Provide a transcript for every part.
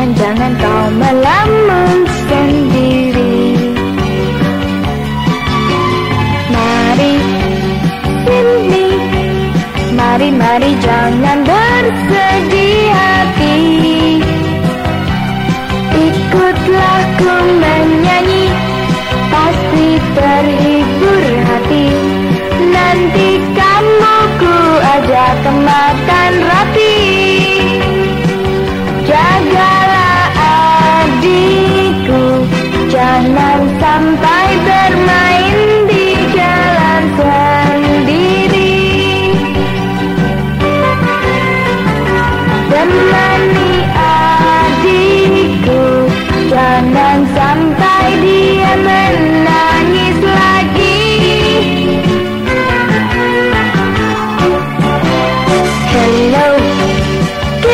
Jangan-jangan kau melamun sendiri. Mari ini, Mari-mari jangan bersedih hati. Ikutlah ku menyanyi Pasti terhibur hati. Nanti kamu ku ajak ke makan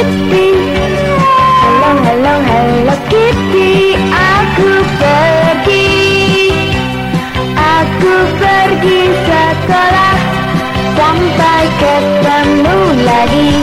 Kitty Halo halo halo Kitty Aku pergi. Aku pergi sekolah Sampai ketemu lagi.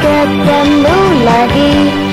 ketemu lagi.